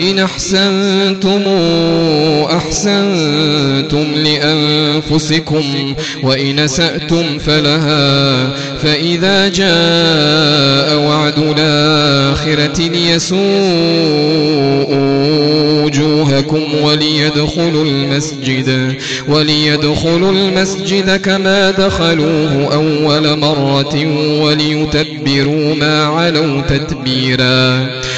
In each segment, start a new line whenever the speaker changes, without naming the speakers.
إن أحسنتم أحسنتم لأنفسكم وإن سأتم فلها فإذا جاء وعد الآخرة ليسوءوا وجوهكم وليدخلوا المسجد وليدخلوا المسجد كما دخلوه أول مرة وليتبروا ما علوا تتبيرا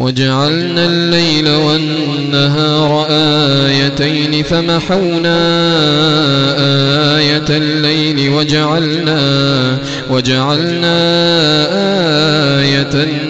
وجعلنا الليل والنهار آيتين فمحونا آية الليل وجعلنا وجعلنا آية النهار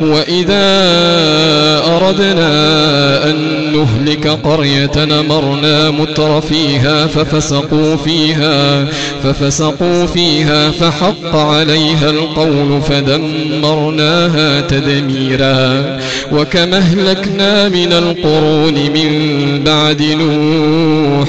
وإذا أردنا أن نهلك قرية نمرنا متر فيها ففسقوا فيها ففسقوا فيها فحق عليها القول فدمرناها تدميرا وكما أهلكنا من القرون من بعد نوح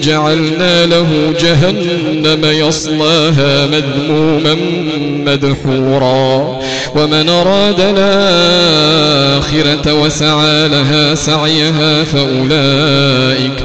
جعلنا له جهنم يصلاها مذموما مدحورا. ومن أراد الآخرة وسعى لها سعيها فأولئك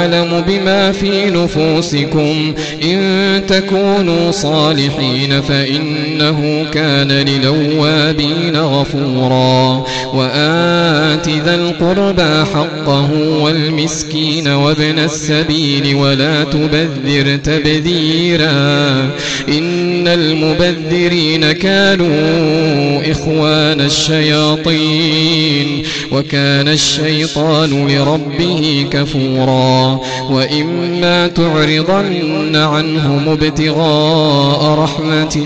بما في نفوسكم. إن تكونوا صالحين فإنه كان للوابين غفورا. وآت ذا القربى حقه والمسكين وابن السبيل ولا تبذر تبذيرا. إن المبذرين كانوا إخوان الشياطين. وكان الشيطان لربه كفورا. وإما تعرضن عنهم ابتغاء رحمة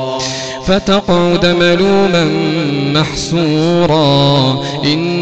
فتقعد ملوما محسورا إن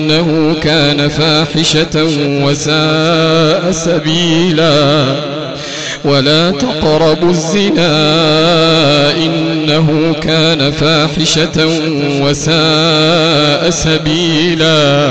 إنه كان فاحشة وساء سبيلا. ولا تقربوا الزنا إنه كان فاحشة وساء سبيلا.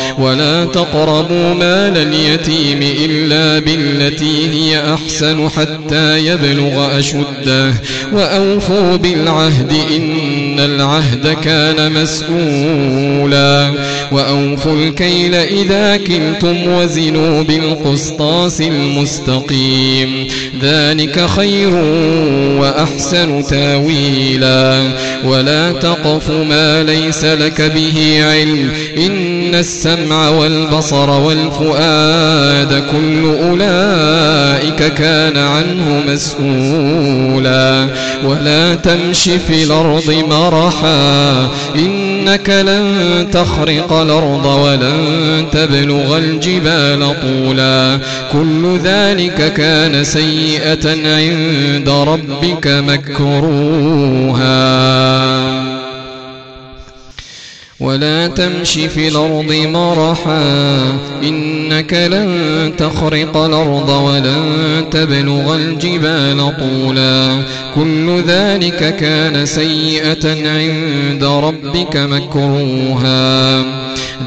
ولا تقربوا مال اليتيم إلا بالتي هي أحسن حتى يبلغ أشده. وأوفوا بالعهد إن العهد كان مسؤولا. وأوفوا الكيل إذا كلتم وزنوا بالقسطاس المستقيم. ذلك خير وأحسن تاويلا. ولا تقف ما ليس لك به علم. إن السماء السمع والبصر والفؤاد كل أولئك كان عنه مسؤولا. ولا تمش في الأرض مرحا إنك لن تخرق الأرض ولن تبلغ الجبال طولا. كل ذلك كان سيئة عند ربك مكروها. ولا تمش في الأرض مرحا إنك لن تخرق الأرض ولن تبلغ الجبال طولا. كل ذلك كان سيئة عند ربك مكروها.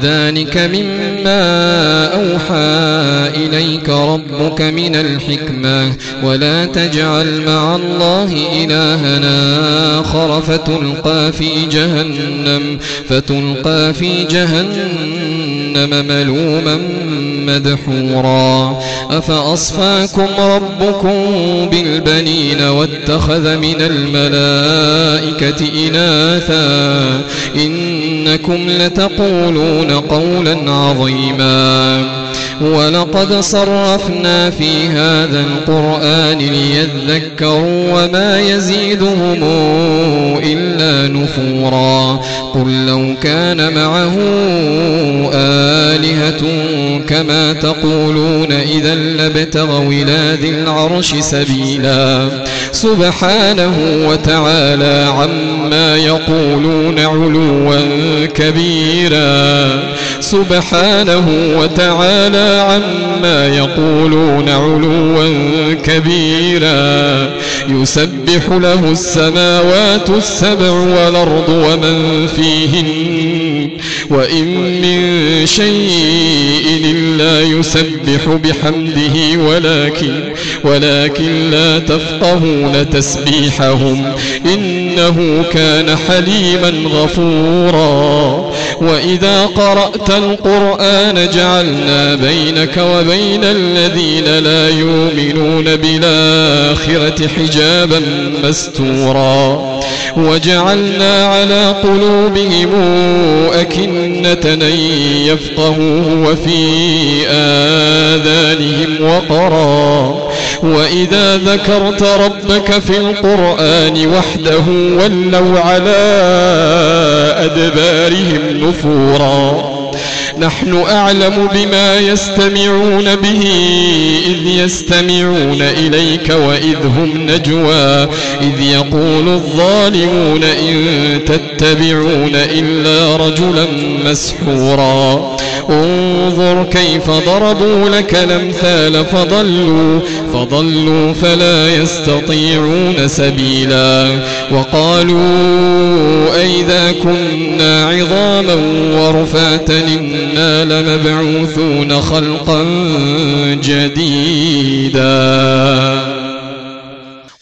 ذلك مما أوحى إليك ربك من الحكمة. ولا تجعل مع الله إلهنا آخر فتلقى في جهنم فتلقى في جهنم ملوما مدحورا. أفأصفاكم ربكم بالبنين واتخذ من الملائكة إناثا؟ إنكم لتقولون قولا عظيما. ولقد صرفنا في هذا القرآن ليذكروا وما يزيدهم إلا نفورا. قل لو كان معه آلهة كما تقولون إذا لابتغوا إلى ذي العرش سبيلا. سبحانه وتعالى عما يقولون علوا كبيرا. سبحانه وتعالى عما يقولون علوا كبيرا. يسبح له السماوات السبع والأرض ومن فيهن. وإن من شيء إلا يسبح بحمده ولكن ولكن لا تفقهون تسبيحهم. إنه كان حليما غفورا. وإذا قرأت القرآن جعلنا بينك وبين الذين لا يؤمنون بالآخرة حجابا مستورا. وجعلنا على قلوبهم أكنة أن يفقهوه وفي آذانهم وقرا. وإذا ذكرت ربك في القرآن وحده ولوا على أدبارهم نفورا. نحن أعلم بما يستمعون به إذ يستمعون إليك وإذ هم نجوى إذ يقول الظالمون إن تتبعون إلا رجلا مسحورا. انظر كيف ضربوا لك الأمثال فضلوا فضلوا فلا يستطيعون سبيلا. وقالوا أئذا كنا عظاما ورفاتا إنا لمبعوثون خلقا جديدا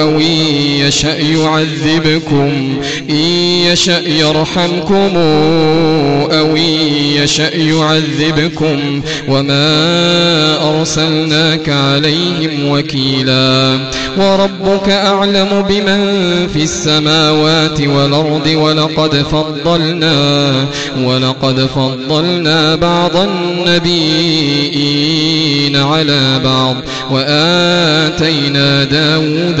أو إن يشأ يعذبكم إن يشأ يرحمكم أو إن يشأ يعذبكم وما أرسلناك عليهم وكيلا. وربك أعلم بمن في السماوات والأرض ولقد فضلنا ولقد فضلنا بعض النبيين على بعض وآتينا داود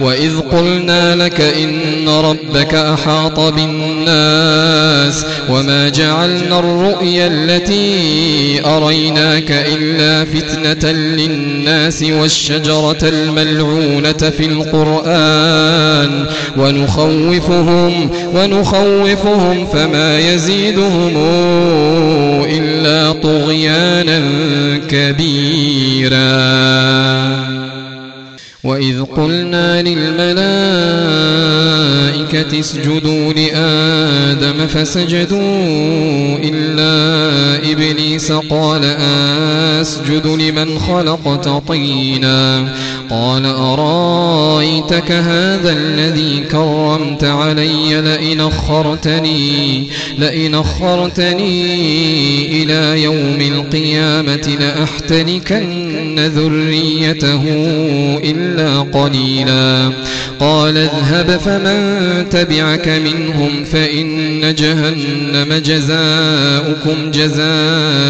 وإذ قلنا لك إن ربك أحاط بالناس وما جعلنا الرؤيا التي أريناك إلا فتنة للناس والشجرة الملعونة في القرآن ونخوفهم ونخوفهم فما يزيدهم إلا طغيانا كبيرا وإذ قلنا للملائكة اسجدوا لآدم فسجدوا إلا إبليس قال أسجد لمن خلقت طينا قال أرأيتك هذا الذي كرمت علي لئن أخرتني لئن أخرتني إلى يوم القيامة لأحتنكن ذريته إلا قليلا قال اذهب فمن تبعك منهم فإن جهنم جزاؤكم جزاء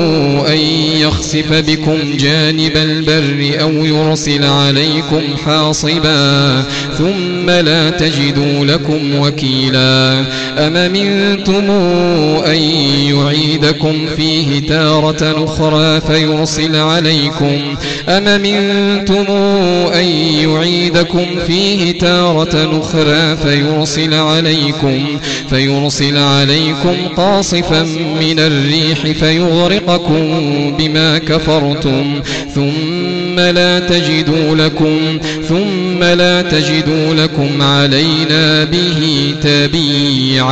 أن يخسف بكم جانب البر أو يرسل عليكم حاصبا ثم لا تجدوا لكم وكيلا أم أمنتم أن يعيدكم فيه تارة أخرى فيرسل عليكم أم أمنتم أن يعيدكم فيه تارة أخرى فيرسل عليكم فيرسل عليكم قاصفا من الريح فيغرقكم بما كفرتم ثم لا تجدوا لكم ثم لا تجدوا لكم علينا به تبيعا.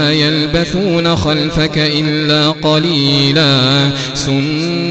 يلبثون خلفك إلا قليلا سنة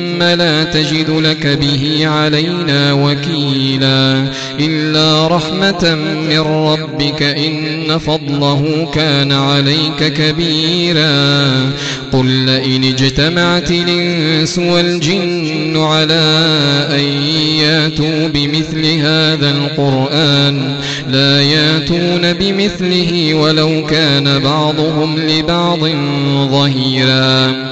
لا تجد لك به علينا وكيلا إلا رحمة من ربك إن فضله كان عليك كبيرا قل لئن اجتمعت الإنس والجن على أن ياتوا بمثل هذا القرآن لا ياتون بمثله ولو كان بعضهم لبعض ظهيرا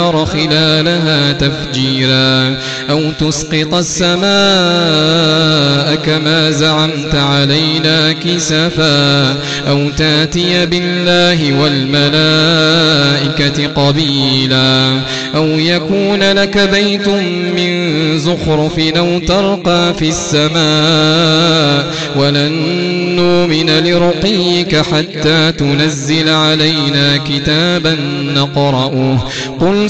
خلالها تفجيرا أو تسقط السماء كما زعمت علينا كسفا أو تأتي بالله والملائكة قبيلا أو يكون لك بيت من زخرف أو ترقى في السماء ولن نؤمن لرقيك حتى تنزل علينا كتابا نقرأه قل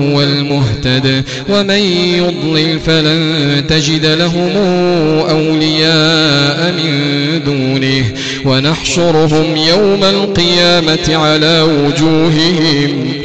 المهتد ومن يضلل فلن تجد لهم أولياء من دونه ونحشرهم يوم القيامة على وجوههم.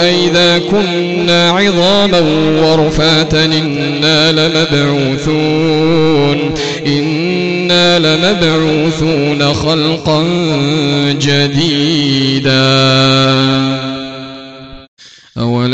أئذا كنا عظاما ورفاتا إنا لمبعوثون إنا لمبعوثون خلقا جديدا.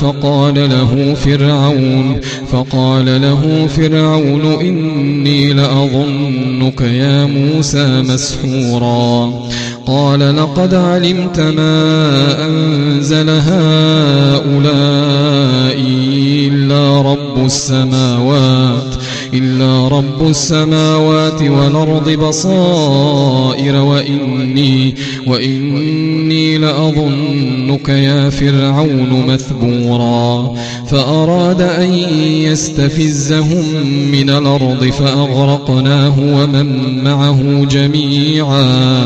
فقال له فرعون فقال له فرعون إني لأظنك يا موسى مسحورا. قال لقد علمت ما أنزل هؤلاء إلا رب السماوات إلا رب السماوات والأرض بصائر وإني وإني لأظنك يا فرعون مثبورا. فأراد أن يستفزهم من الأرض فأغرقناه ومن معه جميعا.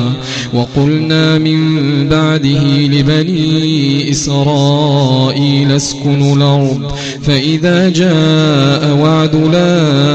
وقلنا من بعده لبني إسرائيل اسكنوا الأرض. فإذا جاء وعد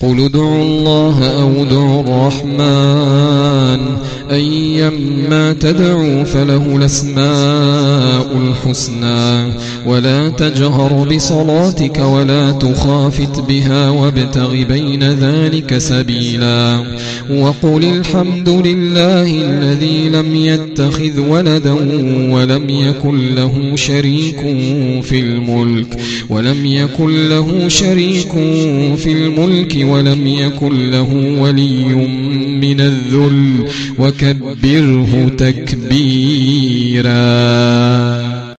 قل ادعوا الله أو ادعوا الرحمن. أيما تدعوا فله الأسماء الحسنى. ولا تجهر بصلاتك ولا تخافت بها وابتغ بين ذلك سبيلا. وقل الحمد لله الذي لم يتخذ ولدا ولم يكن له شريك في الملك. ولم يكن له شريك في الملك ولم يكن له ولي من الذل. وكبره تكبيرا.